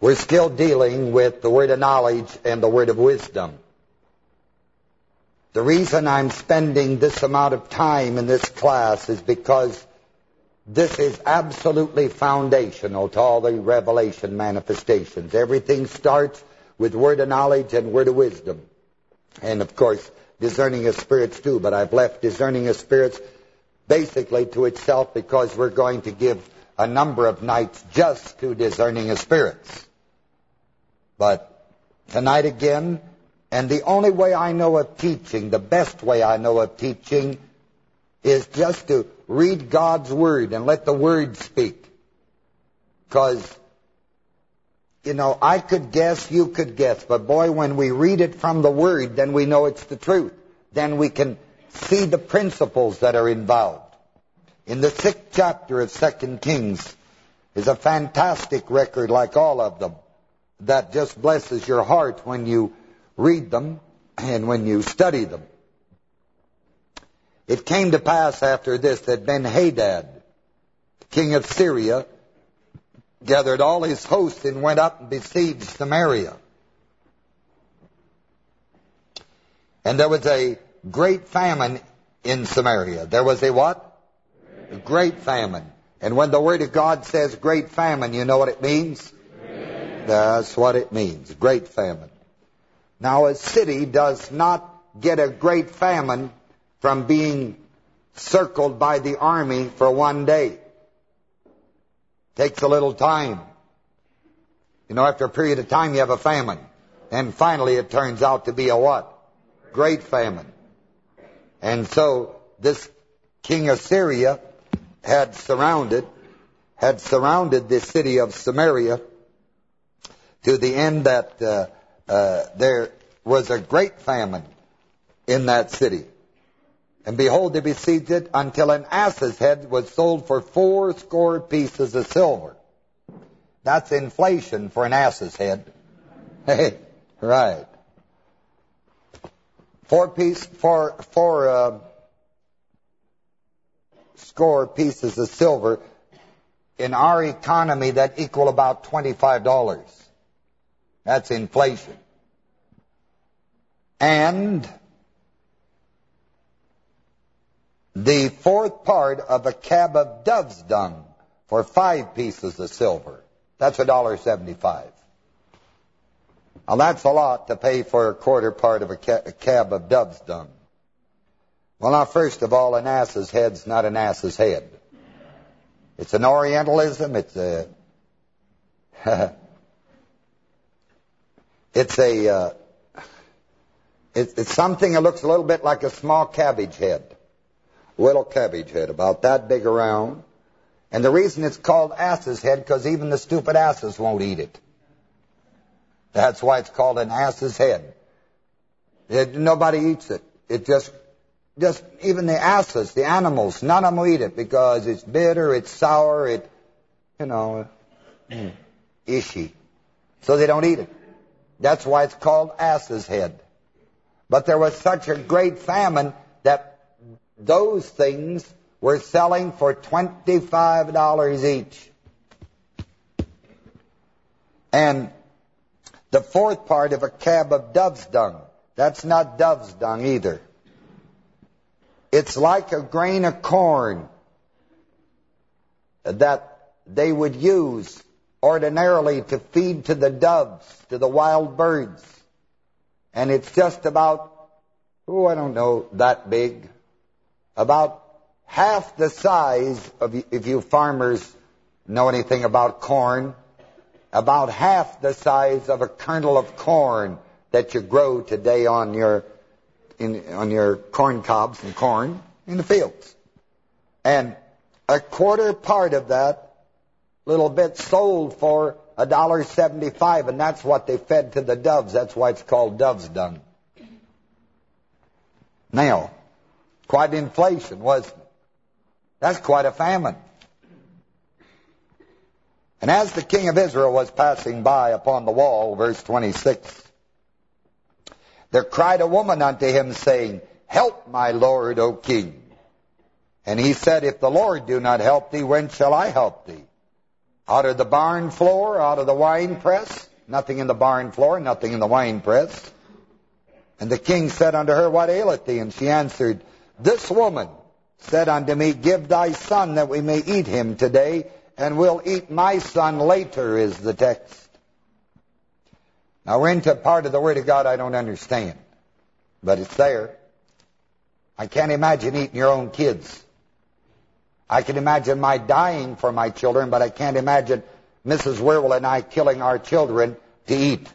We're still dealing with the word of knowledge and the word of wisdom. The reason I'm spending this amount of time in this class is because this is absolutely foundational to all the revelation manifestations. Everything starts with word of knowledge and word of wisdom. And of course, discerning of spirits too, but I've left discerning of spirits basically to itself because we're going to give a number of nights just to discerning of spirits. But tonight again, and the only way I know of teaching, the best way I know of teaching, is just to read God's Word and let the Word speak. Because, you know, I could guess, you could guess, but boy, when we read it from the Word, then we know it's the truth. Then we can see the principles that are involved. In the sixth chapter of Second Kings is a fantastic record like all of them that just blesses your heart when you read them and when you study them. It came to pass after this that Ben-Hadad, king of Syria, gathered all his hosts and went up and besieged Samaria. And there was a great famine in Samaria. There was a what? A great famine. And when the Word of God says great famine, you know what it means? That's what it means, great famine. Now, a city does not get a great famine from being circled by the army for one day. Takes a little time. You know, after a period of time, you have a famine. And finally, it turns out to be a what? Great famine. And so, this king of Syria had surrounded, had surrounded the city of Samaria to the end that uh, uh, there was a great famine in that city. And behold, they besieged it until an ass's head was sold for four score pieces of silver. That's inflation for an ass's head. Hey, right. Four piece, four, four uh, score pieces of silver in our economy that equal about $25. That's inflation. And the fourth part of a cab of dove's dung for five pieces of silver. That's a dollar seventy-five. Now that's a lot to pay for a quarter part of a, ca a cab of dove's dung. Well, now, first of all, an ass's head's not an ass's head. It's an Orientalism. It's a it's a uh, it's something that looks a little bit like a small cabbage head little cabbage head, about that big around. And the reason it's called ass's head, because even the stupid asses won't eat it. That's why it's called an ass's head. It, nobody eats it. It just, just even the asses, the animals, none of them eat it because it's bitter, it's sour, it, you know, mm, ishy. So they don't eat it. That's why it's called ass's head. But there was such a great famine that those things were selling for $25 each. And the fourth part of a cab of dove's dung, that's not dove's dung either. It's like a grain of corn that they would use ordinarily to feed to the doves, to the wild birds. And it's just about, oh, I don't know, that big about half the size of, if you farmers know anything about corn, about half the size of a kernel of corn that you grow today on your in, on your corn cobs and corn in the fields. And a quarter part of that little bit sold for a dollar seventy-five, and that's what they fed to the doves. That's why it's called dove's dung. Now, Quite inflation, wasn't it? That's quite a famine. And as the king of Israel was passing by upon the wall, verse 26, there cried a woman unto him, saying, Help my lord, O king. And he said, If the Lord do not help thee, when shall I help thee? Out of the barn floor, out of the wine press, nothing in the barn floor, nothing in the wine press. And the king said unto her, What aileth thee? And she answered, This woman said unto me, Give thy son that we may eat him today, and we'll eat my son later, is the text. Now we're into part of the Word of God I don't understand, but it's there. I can't imagine eating your own kids. I can imagine my dying for my children, but I can't imagine Mrs. Wierwille and I killing our children to eat.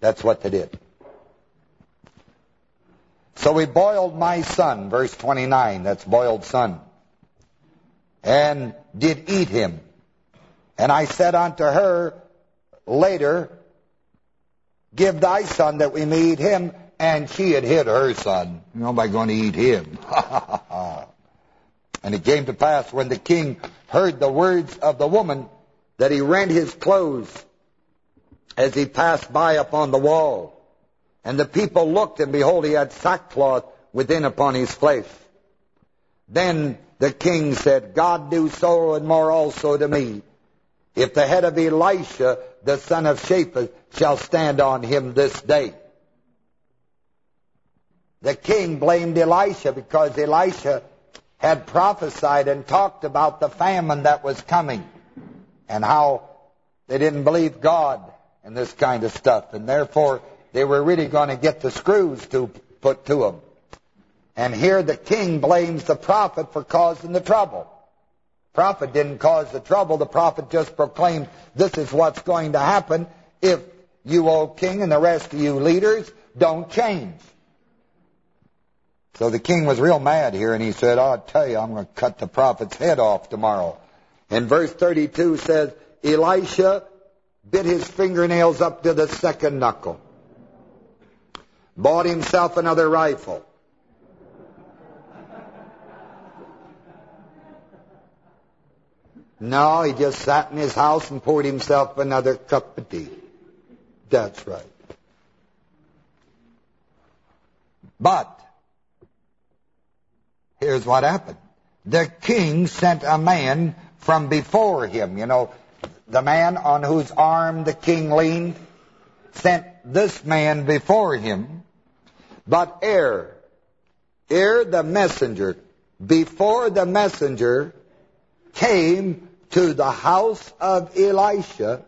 That's what they did. So we boiled my son, verse 29, that's boiled son, and did eat him. And I said unto her later, Give thy son that we may eat him. And she had hid her son. Nobody going to eat him. and it came to pass when the king heard the words of the woman that he rent his clothes as he passed by upon the wall. And the people looked, and behold, he had sackcloth within upon his flesh. Then the king said, God do so and more also to me, if the head of Elisha, the son of Shaphat, shall stand on him this day. The king blamed Elisha because Elisha had prophesied and talked about the famine that was coming and how they didn't believe God and this kind of stuff. And therefore, they were really going to get the screws to put to them. And here the king blames the prophet for causing the trouble. Prophet didn't cause the trouble. The prophet just proclaimed, this is what's going to happen if you, O king, and the rest of you leaders don't change. So the king was real mad here, and he said, I'll tell you, I'm going to cut the prophet's head off tomorrow. And verse 32 says, Elisha bit his fingernails up to the second knuckle, bought himself another rifle, No, he just sat in his house and poured himself another cup of tea. That's right. But, here's what happened. The king sent a man from before him. You know, the man on whose arm the king leaned sent this man before him. But ere, ere the messenger, before the messenger came to the house of Elisha,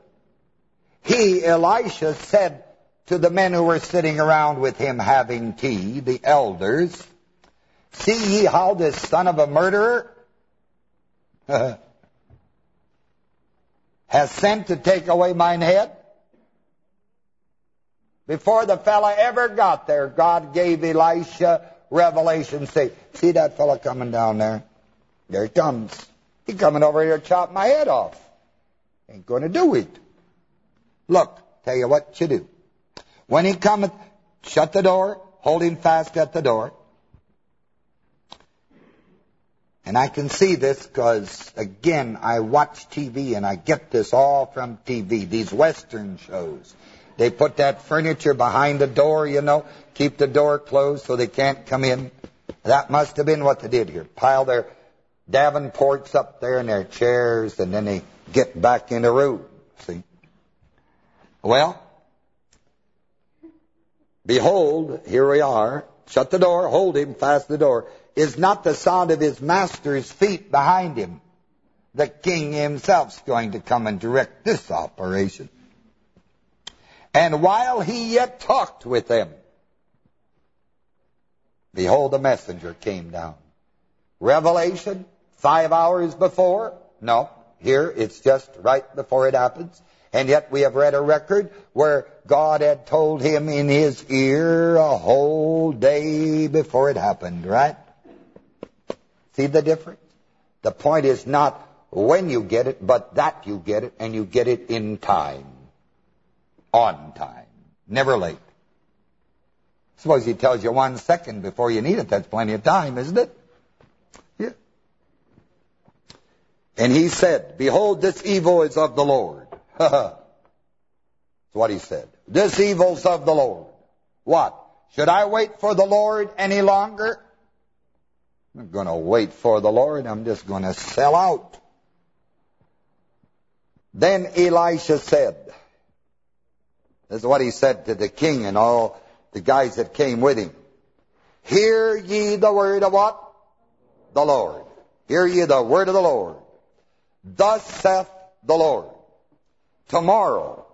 he, Elisha, said to the men who were sitting around with him having tea, the elders, See ye how this son of a murderer has sent to take away mine head? Before the fella ever got there, God gave Elisha revelation. Say, see that fella coming down there? There he comes. He coming over here to chop my head off. Ain't going to do it. Look, tell you what you do. When he cometh, shut the door, hold him fast at the door. And I can see this because, again, I watch TV and I get this all from TV, these Western shows. They put that furniture behind the door, you know, keep the door closed so they can't come in. That must have been what they did here. Pile their Davenports up there in their chairs, and then they get back in the room. See? Well, behold, here we are. Shut the door, hold him, fast the door. Is not the sound of his master's feet behind him. The king himself's going to come and direct this operation. And while he yet talked with them, behold, a messenger came down. Revelation five hours before? No. Here, it's just right before it happens. And yet we have read a record where God had told him in his ear a whole day before it happened, right? See the difference? The point is not when you get it, but that you get it, and you get it in time. On time. Never late. Suppose he tells you one second before you need it. That's plenty of time, isn't it? Yeah. And he said, Behold, this evil is of the Lord. Ha ha. That's what he said. This evil's of the Lord. What? Should I wait for the Lord any longer? I'm going to wait for the Lord. I'm just going to sell out. Then Elisha said, this is what he said to the king and all the guys that came with him. Hear ye the word of what? The Lord. Hear ye the word of the Lord. Thus saith the Lord. Tomorrow,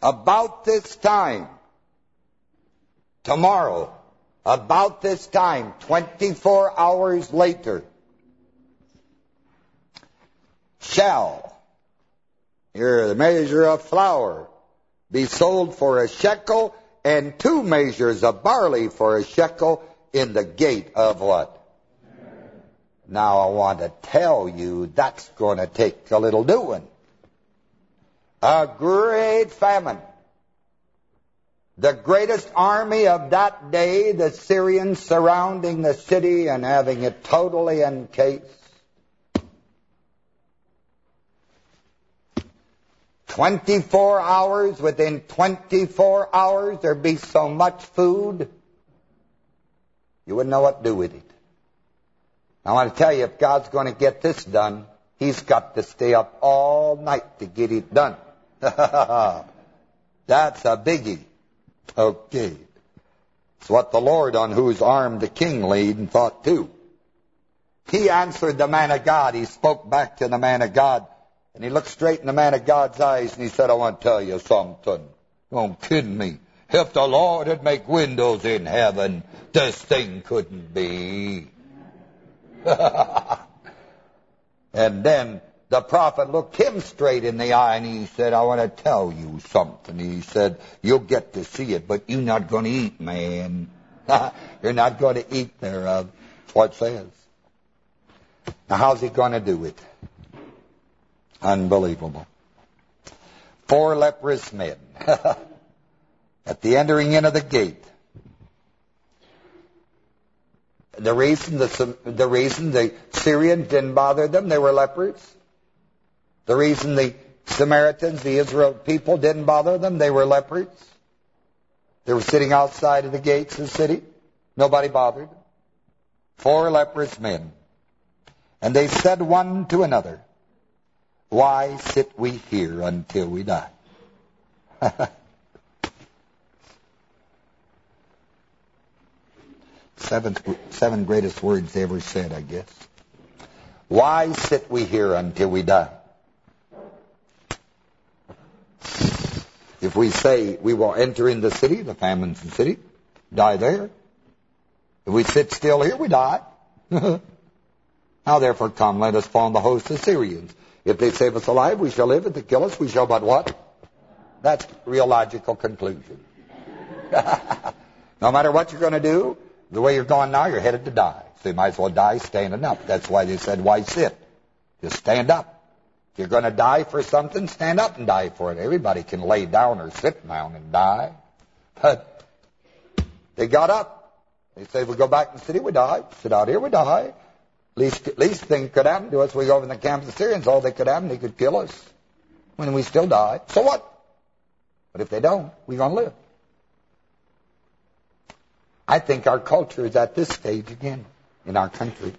about this time, tomorrow, about this time, 24 hours later, shall, here the measure of flour, be sold for a shekel, and two measures of barley for a shekel in the gate of what? Now I want to tell you that's going to take a little doing. A great famine. The greatest army of that day, the Syrians surrounding the city and having it totally encased. 24 hours, within 24 hours, there'd be so much food, you wouldn't know what to do with it. I want to tell you, if God's going to get this done, he's got to stay up all night to get it done. That's a biggie. Okay. It's what the Lord on whose arm the king and thought too. He answered the man of God. He spoke back to the man of God. And he looked straight in the man of God's eyes and he said, I want to tell you something. Don't kid me. If the Lord had make windows in heaven, this thing couldn't be. and then the prophet looked him straight in the eye and he said, I want to tell you something. He said, you'll get to see it, but you're not going to eat, man. you're not going to eat thereof. That's what it says. Now, how's he going to do it? Unbelievable. Four leprous men at the entering in of the gate. The reason the, the reason the Syrians didn't bother them, they were lepers. The reason the Samaritans, the Israel people, didn't bother them, they were lepers. They were sitting outside of the gates of the city. Nobody bothered. Four leprous men. And they said one to another, Why sit we here until we die? Seventh, seven greatest words they ever said, I guess. Why sit we here until we die? If we say we will enter in the city, the famine's the city, die there. If we sit still here, we die. now therefore come, let us fall on the host of Syrians. If they save us alive, we shall live. If they kill us, we shall but what? That's real logical conclusion. no matter what you're going to do, the way you're going now, you're headed to die. So you might as well die standing up. That's why they said, why sit? Just stand up. If you're going to die for something, stand up and die for it. Everybody can lay down or sit down and die. But they got up. They say, we go back to the city, we die. Sit out here, we die. Least, least thing could happen to us, we go over in the camp of the Syrians, all they could happen, they could kill us. When we still die. So what? But if they don't, we're going to live. I think our culture is at this stage again in our country.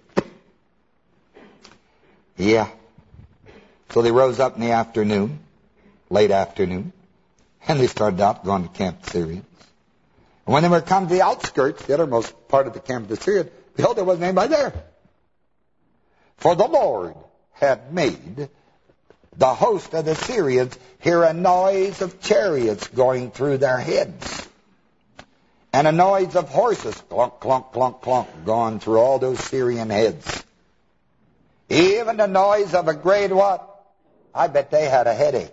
Yeah. So they rose up in the afternoon, late afternoon, and they started out going to Camp Syrians. And when they were come to the outskirts, the uttermost part of the Camp of the Syrians, behold, there wasn't anybody there. For the Lord had made the host of the Syrians hear a noise of chariots going through their heads and a noise of horses, clunk, clunk, clunk, clunk, going through all those Syrian heads. Even the noise of a great what? I bet they had a headache.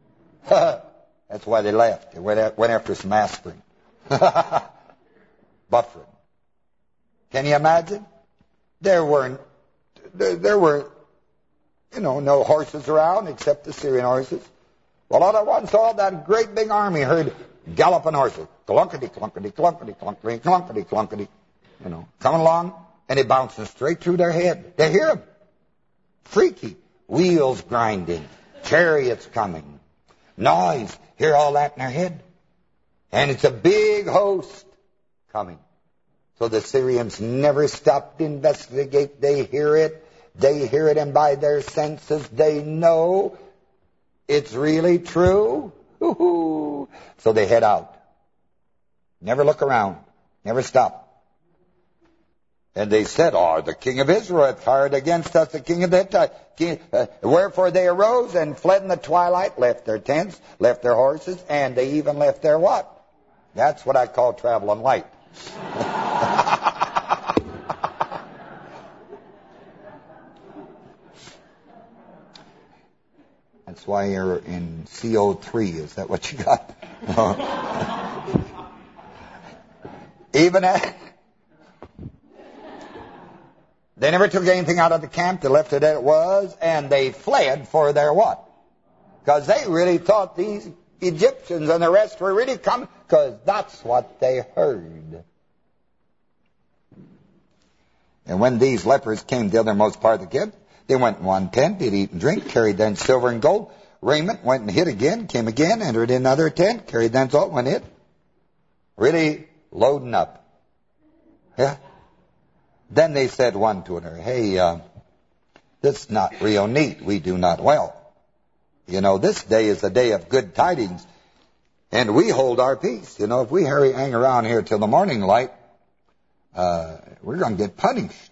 That's why they left. They went went after some aspirin. Bufferin. Can you imagine? There weren't, there, were, you know, no horses around except the Syrian horses. Well, all at once, all that great big army heard galloping horses. Clunkety, clunkety, clunkety, clunkety, clunkety, clunkety. You know, coming along, and it bouncing straight through their head. They hear them. Freaky. Wheels grinding. Chariots coming. Noise. Hear all that in their head. And it's a big host coming. So the Syrians never stop to investigate. They hear it. They hear it, and by their senses, they know It's really true. So they head out. Never look around. Never stop. And they said, Oh, the king of Israel hath fired against us, the king of the Hittites. Uh, wherefore they arose and fled in the twilight, left their tents, left their horses, and they even left their what? That's what I call traveling light. That's why you're in CO3. Is that what you got? Even at, they never took anything out of the camp. They left it as it was, and they fled for their what? Because they really thought these Egyptians and the rest were really coming, because that's what they heard. And when these lepers came to the othermost part of the camp, they went in one tent, did eat and drink, carried then silver and gold, raiment, went and hid again, came again, entered in another tent, carried then salt, went hid. Really loading up. Yeah. Then they said one to another, hey, uh, this is not real neat. We do not well. You know, this day is a day of good tidings, and we hold our peace. You know, if we hurry, hang around here till the morning light, uh, we're going to get punished.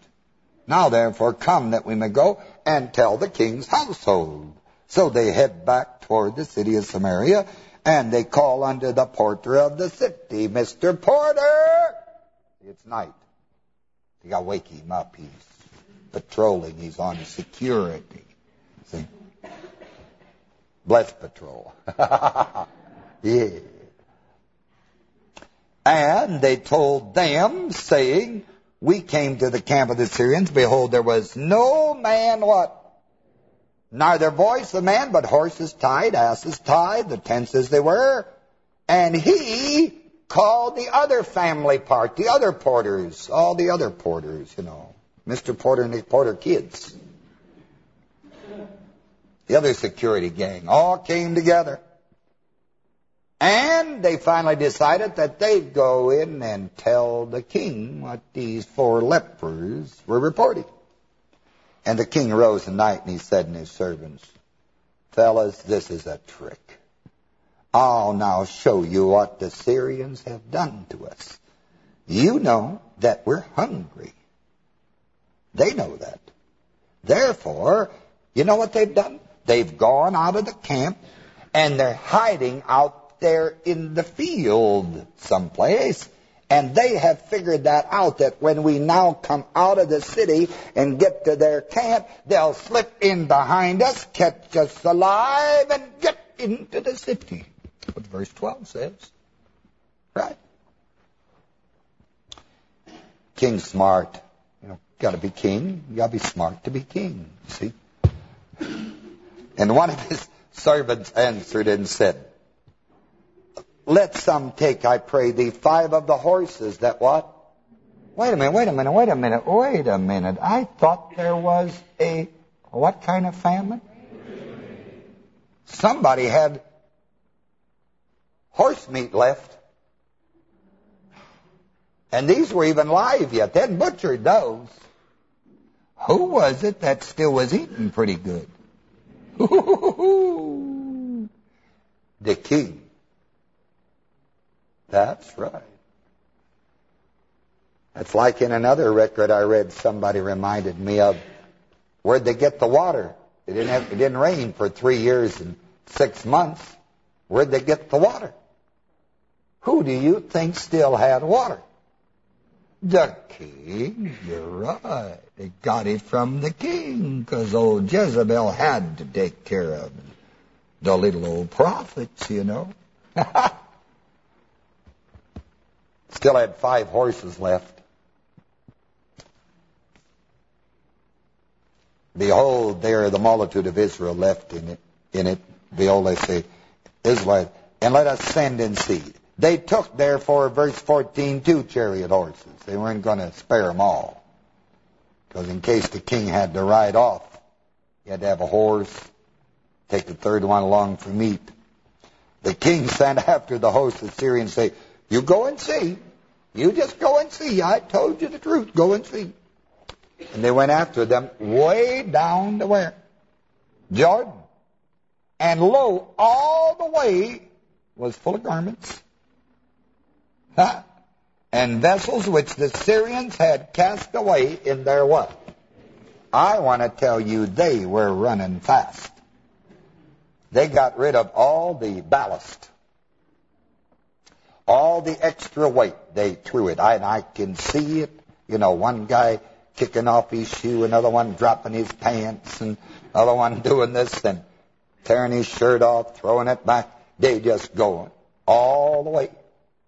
Now therefore come that we may go and tell the king's household. So they head back toward the city of Samaria, and they call unto the porter of the city, Mr. Porter! It's night. You got to wake him up. He's patrolling. He's on security. See? Bless patrol. yeah. And they told them, saying, we came to the camp of the Syrians. Behold, there was no man what? Neither voice of man, but horses tied, asses tied, the tents as they were. And he called the other family part, the other porters, all the other porters, you know, Mr. Porter and his Porter kids. The other security gang all came together. And they finally decided that they'd go in and tell the king what these four lepers were reporting. And the king arose at night and he said to his servants, Fellas, this is a trick. I'll now show you what the Syrians have done to us. You know that we're hungry. They know that. Therefore, you know what they've done? They've gone out of the camp and they're hiding out there in the field someplace. And they have figured that out, that when we now come out of the city and get to their camp, they'll slip in behind us, catch us alive, and get into the city. That's what verse 12 says. Right? King smart. You know, got to be king. You got to be smart to be king. See? And one of his servants answered and said, let some take, I pray thee, five of the horses that what? Wait a minute, wait a minute, wait a minute, wait a minute. I thought there was a, what kind of famine? Somebody had horse meat left. And these were even live yet. They hadn't butchered those. Who was it that still was eating pretty good? the king. That's right. It's like in another record I read, somebody reminded me of, where'd they get the water? It didn't, have, it didn't rain for three years and six months. Where'd they get the water? Who do you think still had water? The king, you're right. They got it from the king, because old Jezebel had to take care of the little old prophets, you know. Still had five horses left. Behold, there the multitude of Israel left in it. In it. Behold, they say, Israel, and let us send in seed. They took, therefore, verse 14, two chariot horses. They weren't going to spare them all. Because in case the king had to ride off, he had to have a horse, take the third one along for meat. The king sent after the host of Syria and say, you go and see. You just go and see. I told you the truth. Go and see. And they went after them way down to where? Jordan. And lo, all the way was full of garments. And vessels which the Syrians had cast away in their what? I want to tell you they were running fast. They got rid of all the ballast. All the extra weight, they threw it. I, and I can see it. You know, one guy kicking off his shoe, another one dropping his pants, and another one doing this and tearing his shirt off, throwing it back. They just going all the way.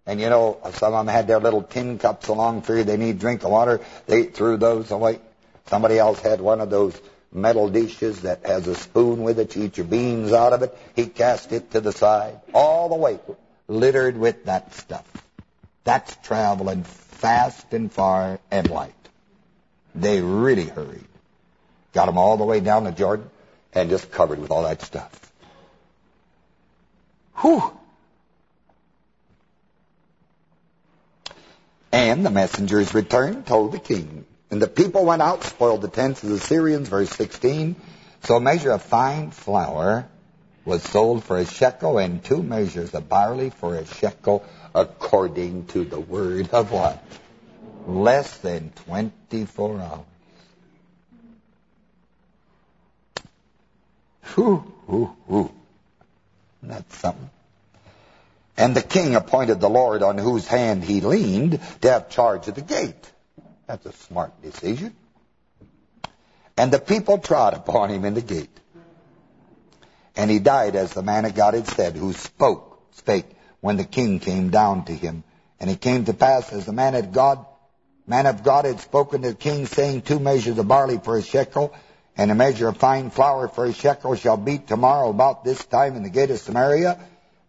And you know, some of them had their little tin cups along for you. They need drink of water. They threw those away. Somebody else had one of those metal dishes that has a spoon with it. You eat your beans out of it. He cast it to the side. All the way littered with that stuff. That's traveling fast and far and light. They really hurried. Got them all the way down the Jordan and just covered with all that stuff. Whew. And the messengers returned, told the king. And the people went out, spoiled the tents of the Syrians, verse 16. So a measure of fine flour was sold for a shekel, and two measures of barley for a shekel, according to the word of what? Less than 24 hours. Whew, whew, whew. That's something. And the king appointed the Lord on whose hand he leaned to have charge of the gate. That's a smart decision. And the people trod upon him in the gate. And he died as the man of God had said, who spoke, spake, when the king came down to him. And it came to pass, as the man of God, man of God had spoken to the king, saying, Two measures of barley for a shekel, and a measure of fine flour for a shekel shall be tomorrow about this time in the gate of Samaria.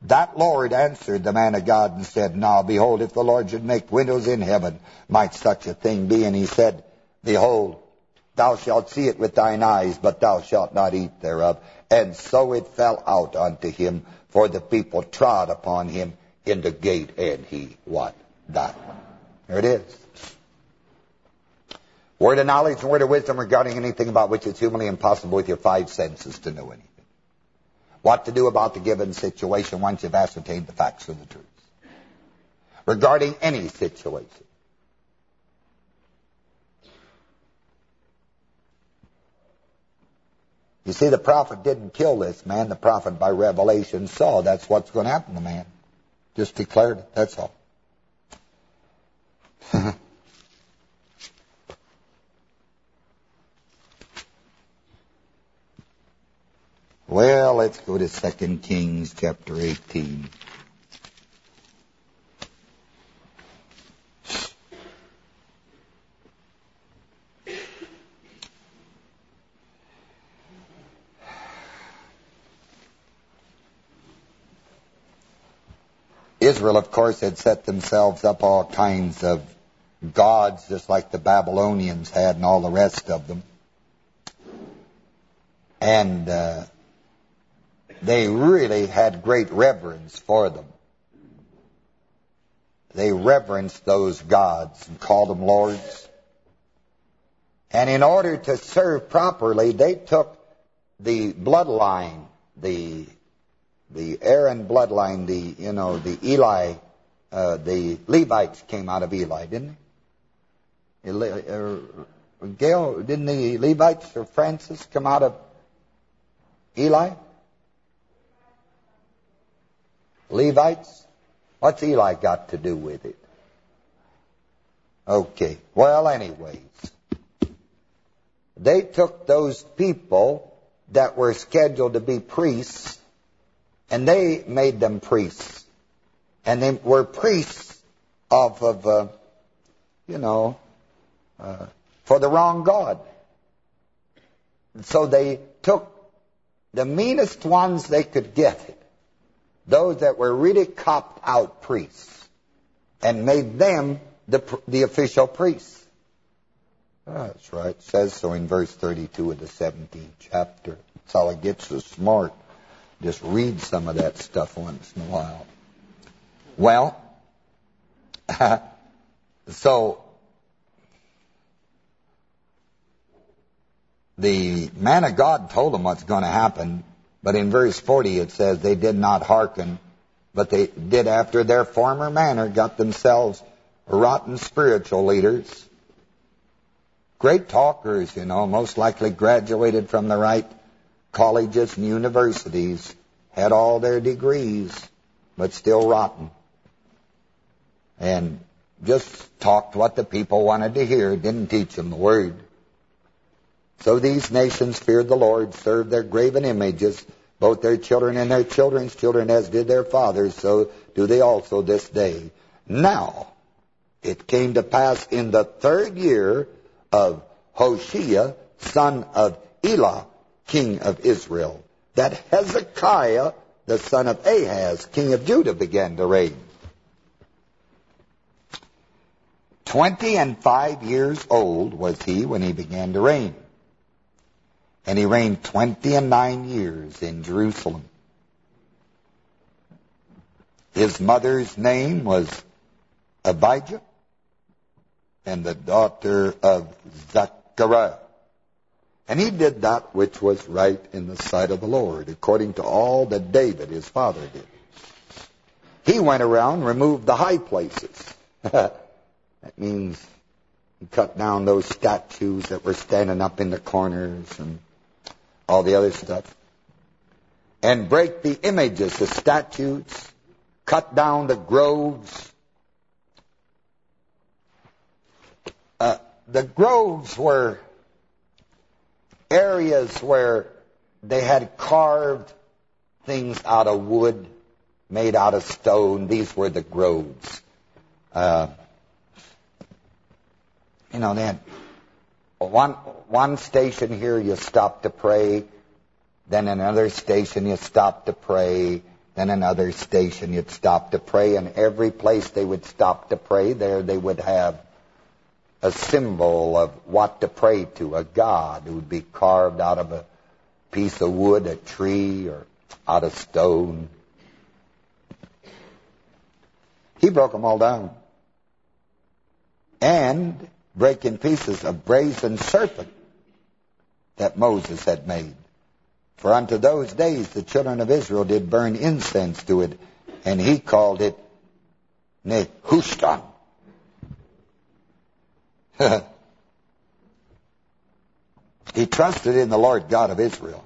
That Lord answered the man of God and said, Now, behold, if the Lord should make windows in heaven, might such a thing be? And he said, Behold, thou shalt see it with thine eyes, but thou shalt not eat thereof. And so it fell out unto him, for the people trod upon him in the gate, and he, what? Died. There it is. Word of knowledge and word of wisdom regarding anything about which it's humanly impossible with your five senses to know anything. What to do about the given situation once you've ascertained the facts of the truth. Regarding any situation. You see, the prophet didn't kill this man. The prophet, by revelation, saw that's what's going to happen to the man. Just declared it. That's all. well, let's go to 2 Kings chapter 18. Israel, of course, had set themselves up all kinds of gods, just like the Babylonians had and all the rest of them. And uh, they really had great reverence for them. They reverenced those gods and called them lords. And in order to serve properly, they took the bloodline, the the Aaron bloodline, the you know the Eli, uh, the Levites came out of Eli, didn't they? Uh, Gail, didn't the Levites or Francis come out of Eli? Levites? What's Eli got to do with it? Okay. Well, anyways, they took those people that were scheduled to be priests and they made them priests. And they were priests of, of uh, you know, uh, for the wrong God. So they took the meanest ones they could get, those that were really copped out priests, and made them the, the official priests. Ah, that's right. It says so in verse 32 of the 17th chapter. That's how it gets so smart. Just read some of that stuff once in a while. Well, so the man of God told him what's going to happen. But in verse 40 it says, they did not hearken, but they did after their former manner, got themselves rotten spiritual leaders. Great talkers, you know, most likely graduated from the right colleges and universities, had all their degrees, but still rotten. And just talked what the people wanted to hear, didn't teach them the word. So these nations feared the Lord, served their graven images, both their children and their children's children, as did their fathers, so do they also this day. Now, it came to pass in the third year of Hoshea, son of Elah, king of Israel, that Hezekiah, the son of Ahaz, king of Judah, began to reign. Twenty and five years old was he when he began to reign. And he reigned twenty and nine years in Jerusalem. His mother's name was Abijah, and the daughter of Zechariah. And he did that which was right in the sight of the Lord, according to all that David his father did. He went around, and removed the high places. That means he cut down those statues that were standing up in the corners and all the other stuff. And break the images, the statues, cut down the groves. Uh, the groves were areas where they had carved things out of wood, made out of stone. These were the groves. Uh, you know, they had one, one station here you stop to pray, then another station you stop to pray, then another station you'd stop to pray, and every place they would stop to pray, there they would have a symbol of what to pray to, a god who would be carved out of a piece of wood, a tree, or out of stone. He broke them all down. And break in pieces a brazen serpent that Moses had made. For unto those days the children of Israel did burn incense to it, and he called it Nehushtan. he trusted in the Lord God of Israel,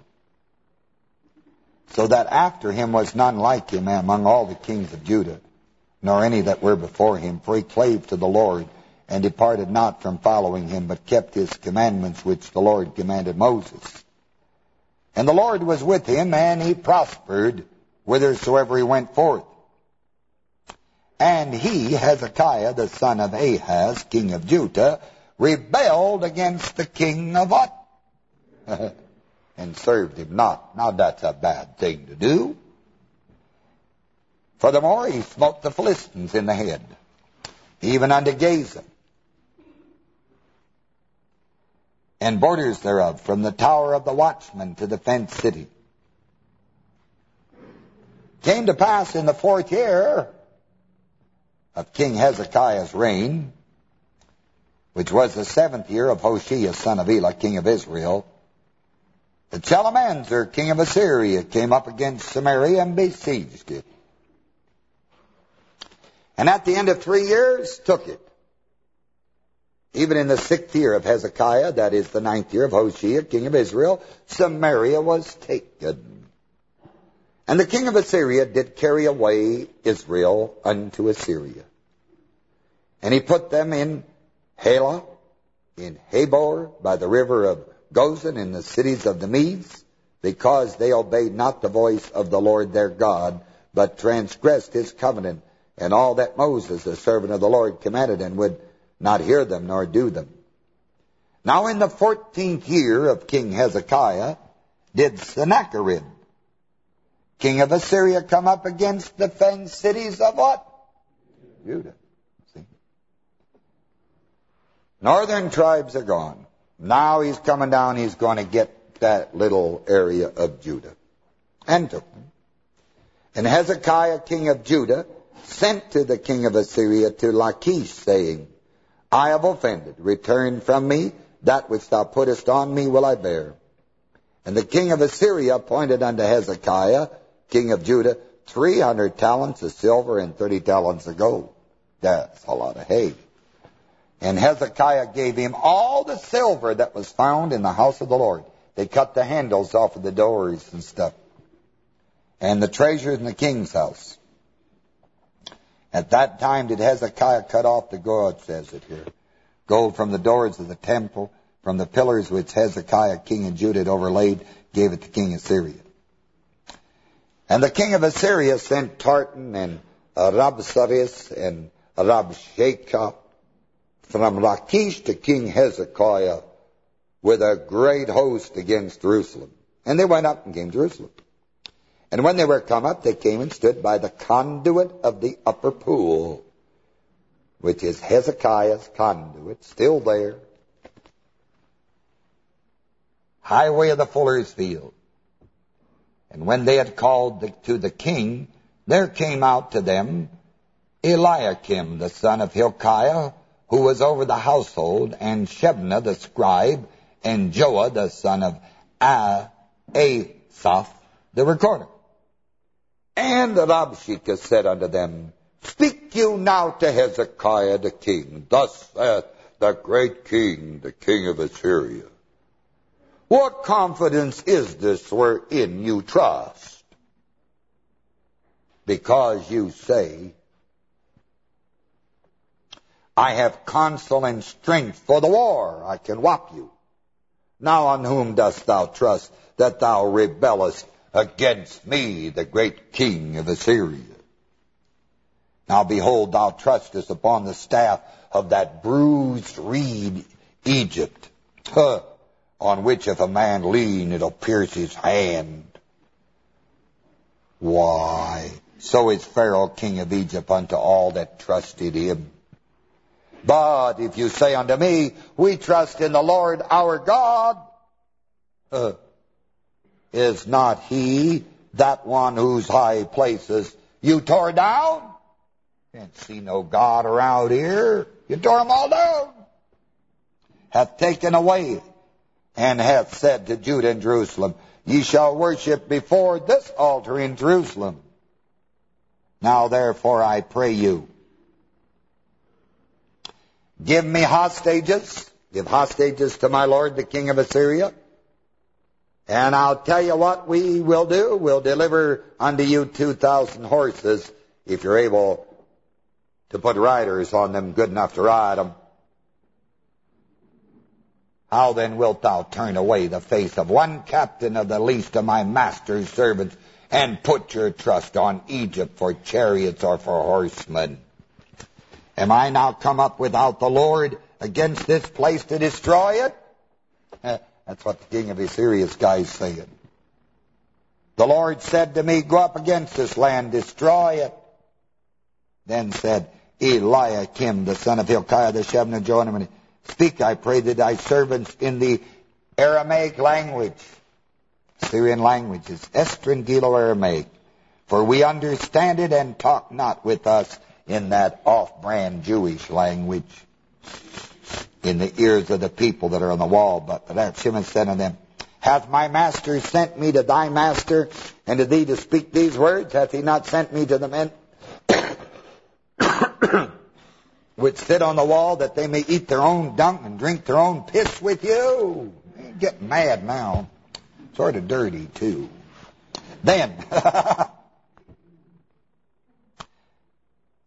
so that after him was none like him among all the kings of Judah, nor any that were before him, for he clave to the Lord, and departed not from following him, but kept his commandments which the Lord commanded Moses. And the Lord was with him, and he prospered whithersoever he went forth. And he, Hezekiah, the son of Ahaz, king of Judah, rebelled against the king of what? and served him not. Now that's a bad thing to do. Furthermore, he smote the Philistines in the head, even unto Gaza, and borders thereof, from the tower of the watchman to the fenced city. Came to pass in the fourth year of King Hezekiah's reign, which was the seventh year of Hoshea, son of Elah, king of Israel, the Shalmaneser, king of Assyria, came up against Samaria and besieged it. And at the end of three years, took it. Even in the sixth year of Hezekiah, that is the ninth year of Hoshea, king of Israel, Samaria was taken. And the king of Assyria did carry away Israel unto Assyria. And he put them in Halah, in Habor, by the river of Gozan, in the cities of the Medes, because they obeyed not the voice of the Lord their God, but transgressed his covenant, and all that Moses, the servant of the Lord, commanded, and would not hear them nor do them. Now in the fourteenth year of King Hezekiah did Sennacherib, king of Assyria, come up against the fenced cities of what? Judah. See? Northern tribes are gone. Now he's coming down, he's going to get that little area of Judah. And took them. And Hezekiah, king of Judah, sent to the king of Assyria to Lachish, saying, I have offended. Return from me. That which thou puttest on me will I bear. And the king of Assyria appointed unto Hezekiah, king of Judah, 300 talents of silver and 30 talents of gold. That's a lot of hay. And Hezekiah gave him all the silver that was found in the house of the Lord. They cut the handles off of the doors and stuff. And the treasures in the king's house. At that time did Hezekiah cut off the gold, says it here. Gold from the doors of the temple, from the pillars which Hezekiah, king of Judah, had overlaid, gave it to king of Syria. And the king of Assyria sent Tartan and Rabsaris and Rabshakeh from Lachish to King Hezekiah with a great host against Jerusalem. And they went up and came to Jerusalem. And when they were come up, they came and stood by the conduit of the upper pool, which is Hezekiah's conduit, still there. Highway of the fuller's field. And when they had called the, to the king, there came out to them Eliakim, the son of Hilkiah, who was over the household, and Shebna, the scribe, and Joah, the son of Asaph, the recorder. And Rabshakeh said unto them, Speak you now to Hezekiah the king. Thus saith the great king, the king of Assyria. What confidence is this wherein you trust? Because you say, I have counsel and strength for the war. I can whop you. Now on whom dost thou trust that thou rebellest against me, the great king of Assyria? Now behold, thou trustest upon the staff of that bruised reed Egypt, huh, on which if a man lean, it'll pierce his hand. Why, so is Pharaoh king of Egypt unto all that trusted him. But if you say unto me, we trust in the Lord our God, uh, is not he that one whose high places you tore down? Can't see no God around here. You tore them all down. Hath taken away and hath said to Judah and Jerusalem, Ye shall worship before this altar in Jerusalem. Now therefore I pray you, Give me hostages. Give hostages to my lord, the king of Assyria. And I'll tell you what we will do. We'll deliver unto you 2,000 horses if you're able to put riders on them good enough to ride them. How then wilt thou turn away the face of one captain of the least of my master's servants and put your trust on Egypt for chariots or for horsemen? Am I now come up without the Lord against this place to destroy it? That's what the king of Assyria's guy's saying. The Lord said to me, go up against this land, destroy it. Then said Eliakim, the son of Hilkiah, the Shebna, Joanna, Speak, I pray, to thy servants in the Aramaic language, Syrian language languages, Estrangelo-Aramaic, for we understand it and talk not with us in that off-brand Jewish language in the ears of the people that are on the wall. But that Shimon said to them, Hath my master sent me to thy master and to thee to speak these words? Hath he not sent me to the men which sit on the wall that they may eat their own dung and drink their own piss with you? Get mad now. Sort of dirty, too. Then,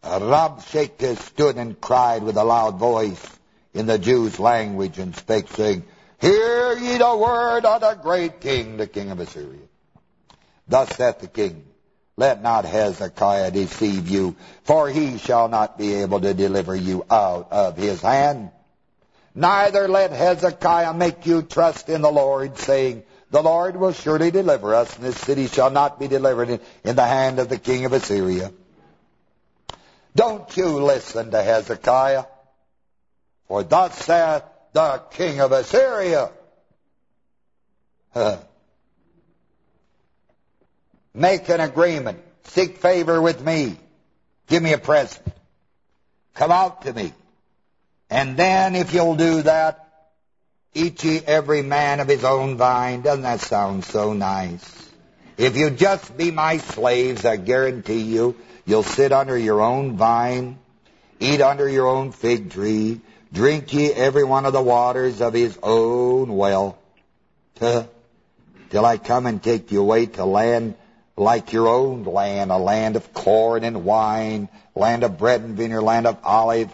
Rabshakeh stood and cried with a loud voice in the Jews' language and spake, saying, Hear ye the word of the great king, the king of Assyria. Thus saith the king, Let not Hezekiah deceive you, for he shall not be able to deliver you out of his hand. Neither let Hezekiah make you trust in the Lord, saying, The Lord will surely deliver us, and this city shall not be delivered in the hand of the king of Assyria. Don't you listen to Hezekiah. For thus saith the king of Assyria. Make an agreement. Seek favor with me. Give me a present. Come out to me. And then if you'll do that, Eat ye every man of his own vine. Doesn't that sound so nice? If you just be my slaves, I guarantee you, you'll sit under your own vine, eat under your own fig tree, drink ye every one of the waters of his own well, till I come and take you away to land like your own land, a land of corn and wine, land of bread and vinegar, land of olive,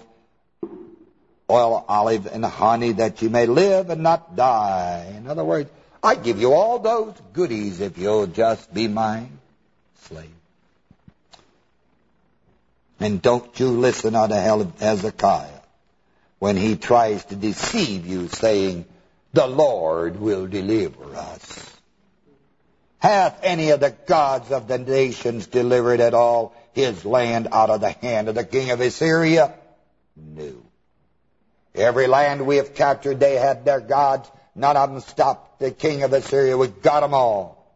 oil, olive, and honey, that you may live and not die. In other words, I give you all those goodies if you'll just be my slave. And don't you listen unto Hezekiah when he tries to deceive you, saying, the Lord will deliver us. Hath any of the gods of the nations delivered at all his land out of the hand of the king of Assyria? No. Every land we have captured, they had their gods. None of them stopped the king of Assyria. We got them all.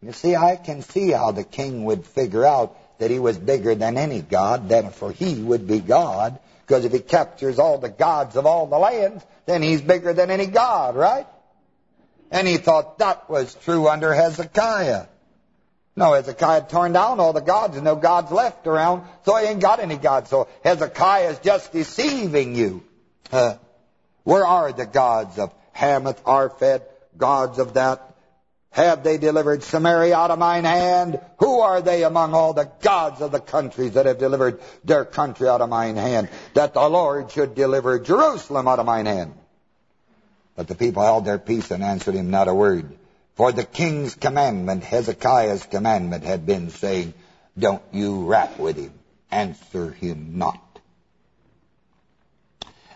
You see, I can see how the king would figure out that he was bigger than any god, then for he would be God. Because if he captures all the gods of all the lands, then he's bigger than any god, right? And he thought that was true under Hezekiah. No, Hezekiah torn down all the gods and no gods left around, so he ain't got any gods. So Hezekiah is just deceiving you. Uh, where are the gods of Hamath, Arphaxad, gods of that? Have they delivered Samaria out of mine hand? Who are they among all the gods of the countries that have delivered their country out of mine hand? That the Lord should deliver Jerusalem out of mine hand. But the people held their peace and answered him not a word. For the king's commandment, Hezekiah's commandment, had been saying, Don't you rap with him. Answer him not.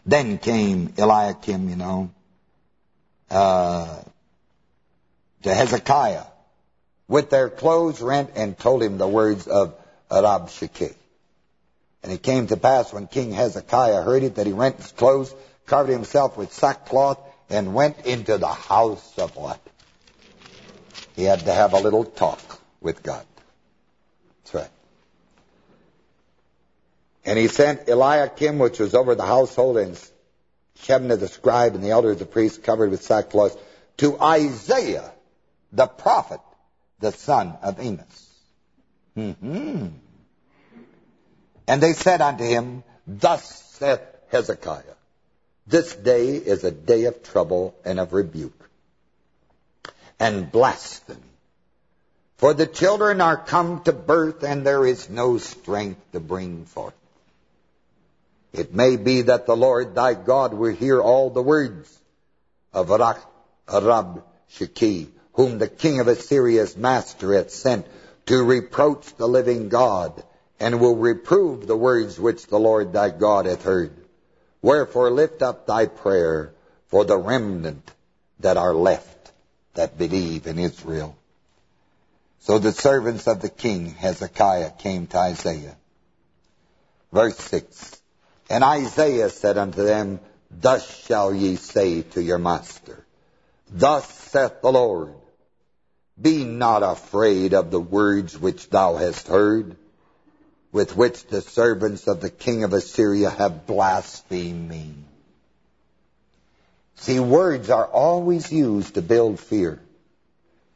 Then came Eliakim, you know, uh, to Hezekiah with their clothes rent and told him the words of Rabshakeh. And it came to pass when King Hezekiah heard it that he rent his clothes, covered himself with sackcloth, and went into the house of what? He had to have a little talk with God. That's right. And he sent Eliakim, which was over the household, and Shebna the scribe and the elders of the priests covered with sackcloth, to Isaiah the prophet, the son of Amos. Mm -hmm. And they said unto him, Thus saith Hezekiah, This day is a day of trouble and of rebuke and blasphemy. For the children are come to birth, and there is no strength to bring forth. It may be that the Lord thy God will hear all the words of Arab Sheki, whom the king of Assyria's master hath sent to reproach the living God, and will reprove the words which the Lord thy God hath heard. Wherefore lift up thy prayer for the remnant that are left that believe in Israel. So the servants of the king Hezekiah came to Isaiah. Verse 6, And Isaiah said unto them, Thus shall ye say to your master, Thus saith the Lord, Be not afraid of the words which thou hast heard, with which the servants of the king of Assyria have blasphemed me. See, words are always used to build fear.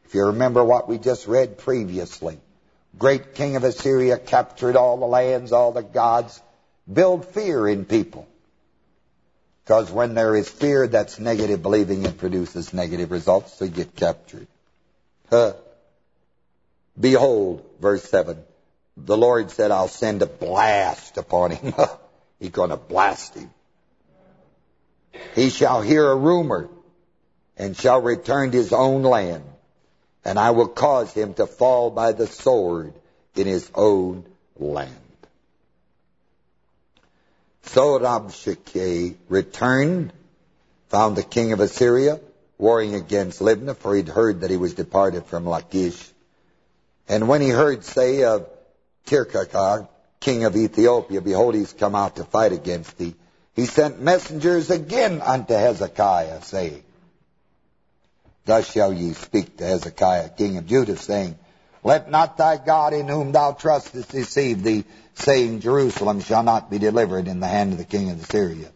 If you remember what we just read previously, great king of Assyria captured all the lands, all the gods. Build fear in people. Because when there is fear, that's negative believing. It produces negative results, so you get captured. Huh. Behold, verse 7, the Lord said, I'll send a blast upon him. He's going to blast him. He shall hear a rumor and shall return to his own land. And I will cause him to fall by the sword in his own land. So Rabshakeh returned, found the king of Assyria, warring against Libnah, for he'd heard that he was departed from Lachish. And when he heard say of Tirhakah, king of Ethiopia, behold, he's come out to fight against thee, he sent messengers again unto Hezekiah, saying, Thus shall ye speak to Hezekiah, king of Judah, saying, Let not thy God in whom thou trustest deceive thee, saying, Jerusalem shall not be delivered in the hand of the king of Assyria.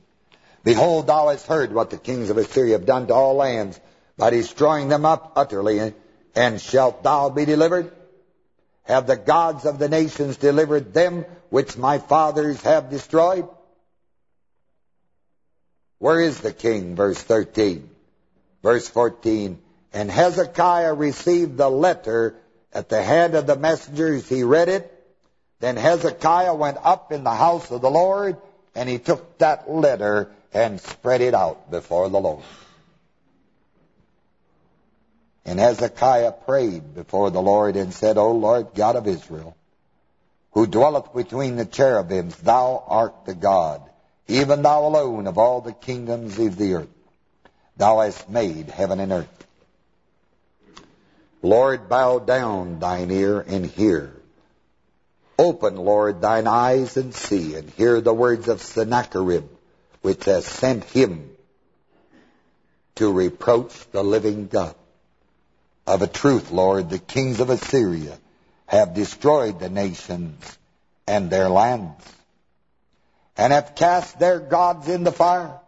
Behold, thou hast heard what the kings of Assyria have done to all lands by destroying them up utterly, and shalt thou be delivered? Have the gods of the nations delivered them which my fathers have destroyed? Where is the king? Verse 13. Verse 14. And Hezekiah received the letter at the hand of the messengers. He read it. Then Hezekiah went up in the house of the Lord, and he took that letter and spread it out before the Lord. And Hezekiah prayed before the Lord and said, O Lord God of Israel, who dwelleth between the cherubims, thou art the God, even thou alone of all the kingdoms of the earth. Thou hast made heaven and earth. Lord, bow down thine ear and hear. Open, Lord, thine eyes and see, and hear the words of Sennacherib, which has sent him to reproach the living God. Of a truth, Lord, the kings of Assyria have destroyed the nations and their lands, and have cast their gods in the fire.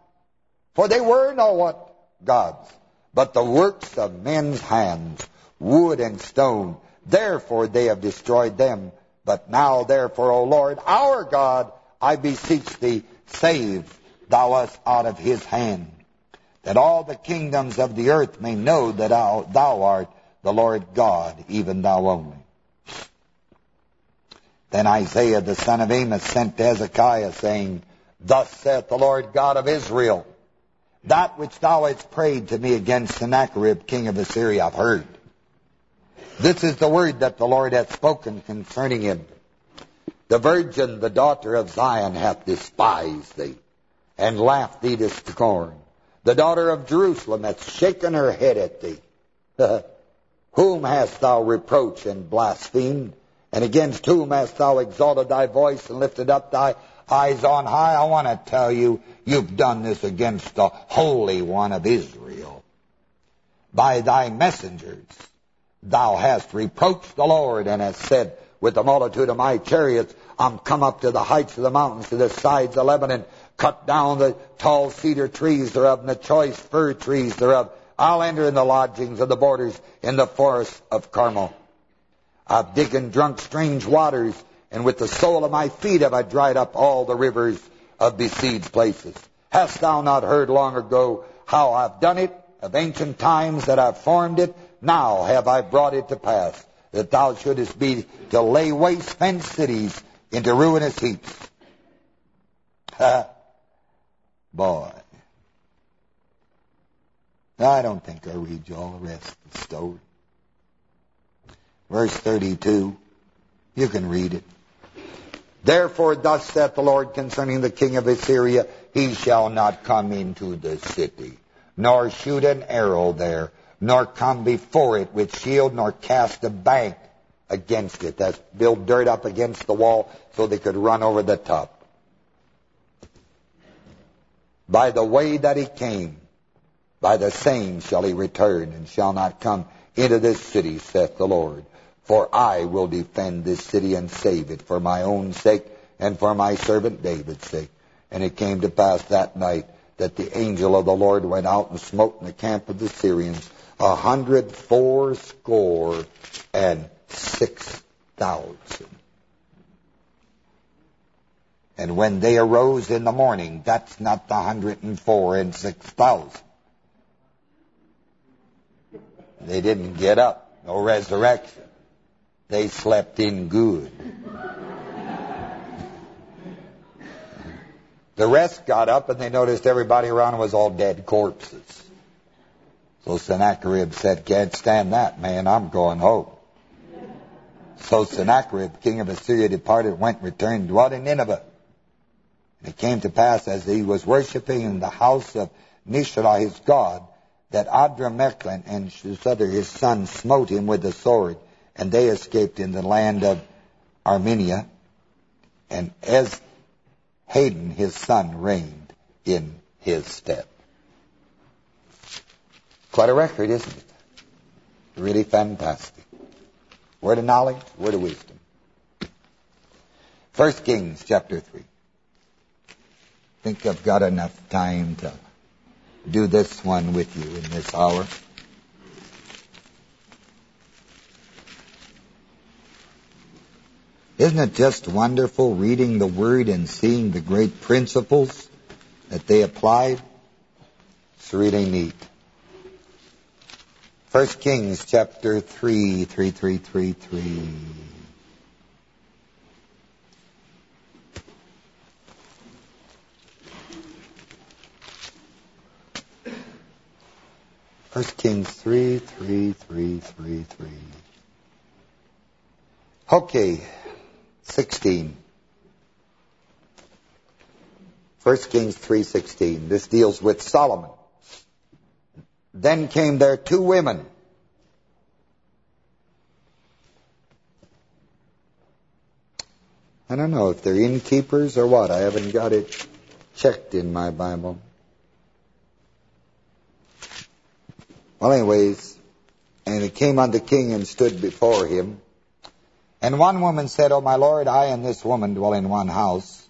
For they were no what gods, but the works of men's hands, wood and stone. Therefore they have destroyed them. But now, therefore, O Lord, our God, I beseech thee, save thou us out of his hand, that all the kingdoms of the earth may know that thou, thou art the Lord God, even thou only. Then Isaiah the son of Amos sent to Hezekiah, saying, Thus saith the Lord God of Israel, That which thou hast prayed to me against Sennacherib, king of Assyria, I've heard. This is the word that the Lord hath spoken concerning him. The virgin, the daughter of Zion, hath despised thee, and laughed thee to scorn. The daughter of Jerusalem hath shaken her head at thee. whom hast thou reproached and blasphemed? And against whom hast thou exalted thy voice and lifted up thy eyes on high? I want to tell you, you've done this against the Holy One of Israel. By thy messengers thou hast reproached the Lord and hast said, with the multitude of my chariots, I'm come up to the heights of the mountains, to the sides of Lebanon, cut down the tall cedar trees thereof, and the choice fir trees thereof. I'll enter in the lodgings of the borders in the forest of Carmel. I've digged and drunk strange waters, and with the sole of my feet have I dried up all the rivers of besieged places. Hast thou not heard long ago how I've done it, of ancient times that I've formed it? Now have I brought it to pass, that thou shouldest be to lay waste fenced cities into ruinous heaps. Boy. I don't think I'll read you all the rest of the story. Verse 32, you can read it. Therefore thus saith the Lord concerning the king of Assyria, he shall not come into the city, nor shoot an arrow there, nor come before it with shield, nor cast a bank against it. That's build dirt up against the wall so they could run over the top. By the way that he came, by the same shall he return, and shall not come into this city, saith the Lord. For I will defend this city and save it for my own sake and for my servant David's sake. And it came to pass that night that the angel of the Lord went out and smote in the camp of the Syrians a hundred fourscore and six thousand. And when they arose in the morning, that's not the hundred and four and six thousand. They didn't get up, no resurrection. They slept in good. The rest got up and they noticed everybody around was all dead corpses. So Sennacherib said, can't stand that, man. I'm going home. So Sennacherib, king of Assyria, departed, went, returned, dwelt in Nineveh. It came to pass as he was worshipping in the house of Nisroch his god, that Adrammelech and Sharezer his son smote him with the sword, and they escaped in the land of Armenia. And as Hadon his son reigned in his stead. Quite a record, isn't it? Really fantastic. Word of knowledge, word of wisdom. First Kings chapter 3. Think I've got enough time to do this one with you in this hour. Isn't it just wonderful reading the Word and seeing the great principles that they applied? It's really neat. First Kings chapter 3, 3, 3, 3, 3. First Kings 3, 3, 3, 3, 3. Okay, 16. First Kings 3.16. This deals with Solomon. Then came there two women. I don't know if they're innkeepers or what. I haven't got it checked in my Bible. Well, anyways, and it came unto king and stood before him. And one woman said, O my Lord, I and this woman dwell in one house,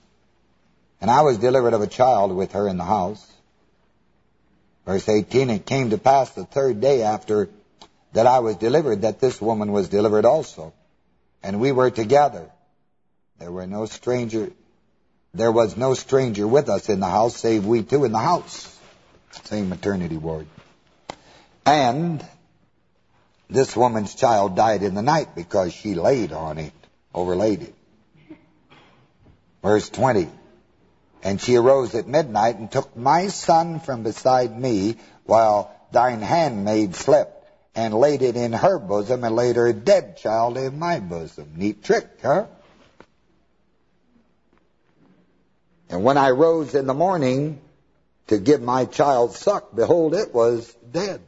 and I was delivered of a child with her in the house. Verse 18, It came to pass the third day after that I was delivered, that this woman was delivered also. And we were together. There were no stranger, there was no stranger with us in the house, save we two in the house. Same maternity ward. And this woman's child died in the night because she laid on it, overlaid it. Verse 20. And she arose at midnight and took my son from beside me while thine handmaid slept and laid it in her bosom and laid her dead child in my bosom. Neat trick, huh? And when I rose in the morning to give my child suck, behold, it was dead.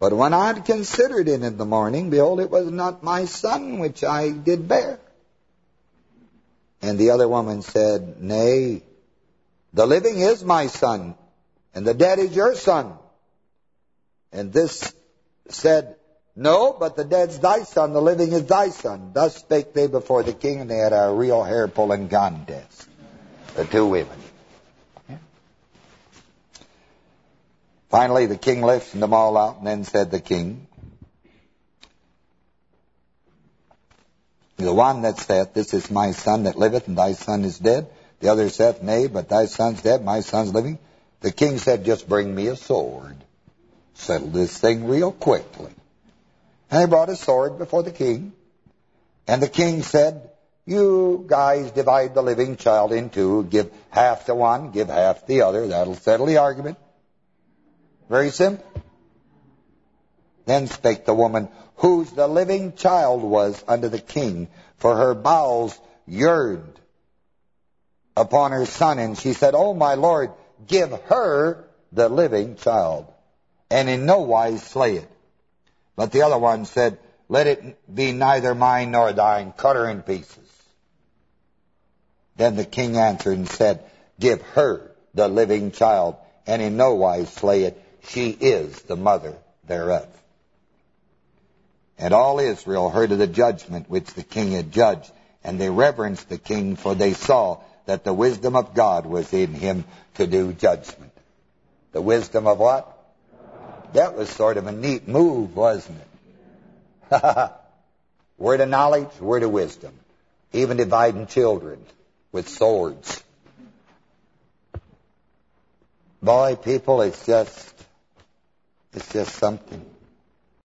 But when I had considered it in the morning, behold, it was not my son which I did bear. And the other woman said, Nay, the living is my son, and the dead is your son. And this said, No, but the dead's thy son, the living is thy son. Thus spake they before the king, and they had a real hair-pulling contest. The two women. Finally, the king lifted them all out, and then said the king, The one that saith, This is my son that liveth, and thy son is dead. The other saith, Nay, but thy son's dead, my son's living. The king said, Just bring me a sword. Settle this thing real quickly. And they brought a sword before the king. And the king said, You guys divide the living child in two. Give half to one, give half the other. That'll settle the argument. Very simple. Then spake the woman, whose the living child was unto the king, for her bowels yearned upon her son. And she said, O my Lord, give her the living child, and in no wise slay it. But the other one said, Let it be neither mine nor thine, cut her in pieces. Then the king answered and said, Give her the living child, and in no wise slay it. She is the mother thereof. And all Israel heard of the judgment which the king had judged, and they reverenced the king, for they saw that the wisdom of God was in him to do judgment. The wisdom of what? That was sort of a neat move, wasn't it? word of knowledge, word of wisdom. Even dividing children with swords. Boy, people, it's just, it's just something.